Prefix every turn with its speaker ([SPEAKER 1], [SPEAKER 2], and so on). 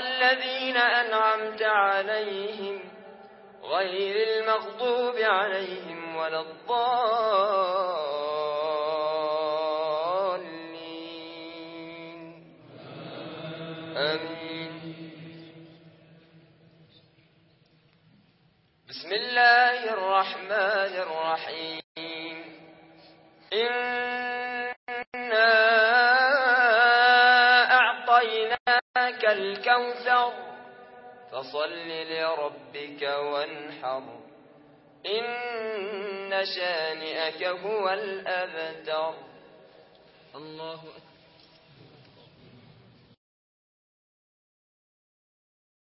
[SPEAKER 1] والذين أنعمت عليهم غير المغضوب عليهم ولا الضالين. آمين. بسم الله الرحمن الرحيم. ذلك الكوثر فصل لربك وانحر إن شانئك هو الأبتر الله أكبر.